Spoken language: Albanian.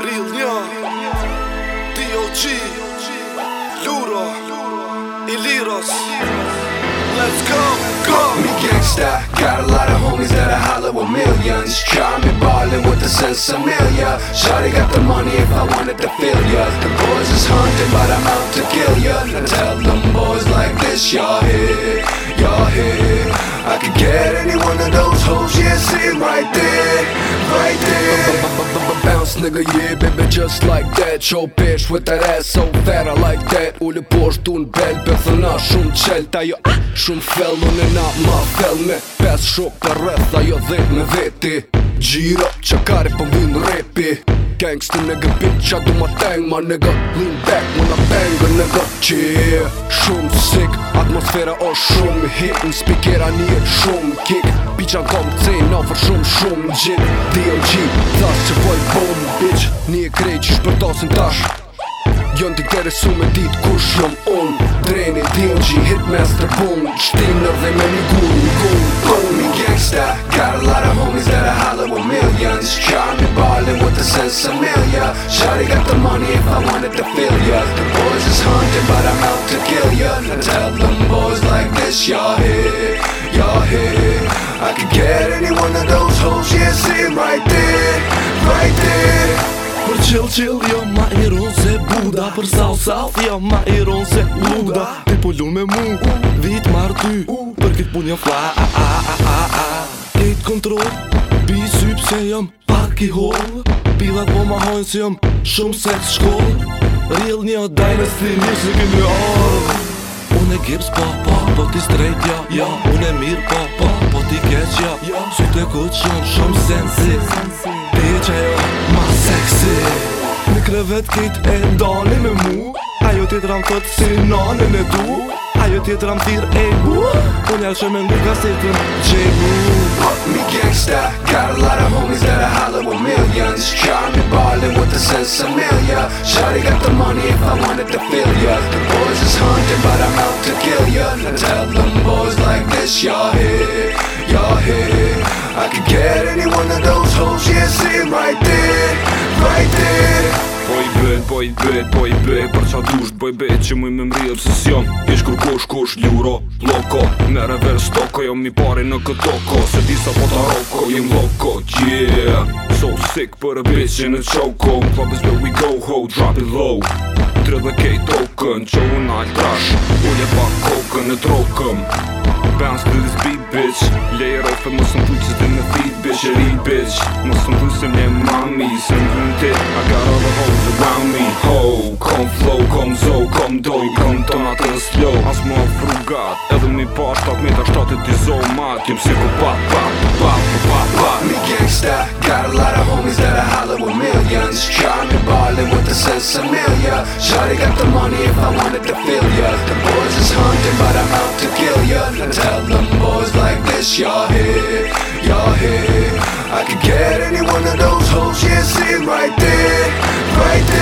Real Young, DOG, Lura, Eliros. Let's go, go! Me gangsta, got a lot of homies that I holler with millions. Try me ballin' with the sense of million. Shawty got the money if I wanted to feel ya. The boys is hunting, but I'm out to kill ya. Now tell them boys like this, y'all here, y'all here. I could get any one of those hoes, yeah, sitting right there. nigga yeah baby just like that Show bitch with that ass so fat I like that Ullë poshtu në bel për thëna shumë qelt Ajo ah, shumë fell unë na ma fell me Pes shok për rrëth ajo dhe me veti Gjiro që kari për po vinë repi gangsta nigga bitch I do my thing my nigga Lean back when I bang a nigga Yeah Shumë sick Atmosfera o shumë hit Në spikera njët shumë kick Bitcha në kom të cejnë Offer shumë shumë gjit DLG Thas që voj bomë bitch Një krej që shpërtosin tash Gjën të këtere su me dit kush jom unë Dreni DLG hit me së të bumë Qtina dhe me një gu një gangsta Got a lot of homies that are holler with millions Charming ballin' with the sense of milia Shawty got the money if I wanted to feel ya The boys is hunting but I'm out to kill ya Now tell them boys like this y'all hit, y'all hit I could get any one of those hoes, yeah see right there, right there Për chill chill yo ma iron se Buda Për south south yo ma iron se Luda Ti po lun me mu, vit mar ty Për kit pun jo fla, a a a control, B-sup se jam pak i hol Pilat po ma hojnë si jëmë shumë sex shkollë Real një hot dynasty një in your arë Unë e gips pa pa, po ti strejt ja, ja Unë e mirë pa pa, po ti keq ja, ja Su të këtë shumë shumë sensi Bitch ajo, ma seksi Në krevet kejt e ndoni me mu Ajo ti të ramë të të sinon e në du Ajo ti të ramë të e u Unë e që me ngu ka se të në qegu me gangsta. Got a lot of homies that I holler with millions. Trying to ballin' with the sense of million. Shawty got the money if I wanted to feel ya. The boys is hunting, but I'm out to kill ya. Now tell them boys like this, y'all here, y'all here. I could get any one of those hoes, yeah, see right there. Ba i bet, ba i bet, par qa dusht Ba i bet qe me mri obsesion Isht kur kush, kush, euro, loko Me reverse toko, jo mi pare në këtoko Se disa po ta roko, jim loko Yeah, so sick Për e bit qe ne choko Klop is where we go ho, drop it low 30k token, qo unaj trash Ullet pa koka, ne trokëm Pen still is big Lejro për nësën përqës dhe më t'i bëjqë Eri bëjqë, nësën dhu se mje mami Se më më t'i I got all the hoes around me Ho, kom flow, kom zo, kom do I kom të matë në slo, as më frugat Edhe mi pashtat me t'ashtat e t'i zo Matë, jem pa, pa, pa is Amelia. Shawty got the money if I wanted to feel ya. The boys is hunting, but I'm out to kill ya. And tell them boys like this, y'all here, y'all here. I could get any one of those hoes, yeah, sitting right there, right there.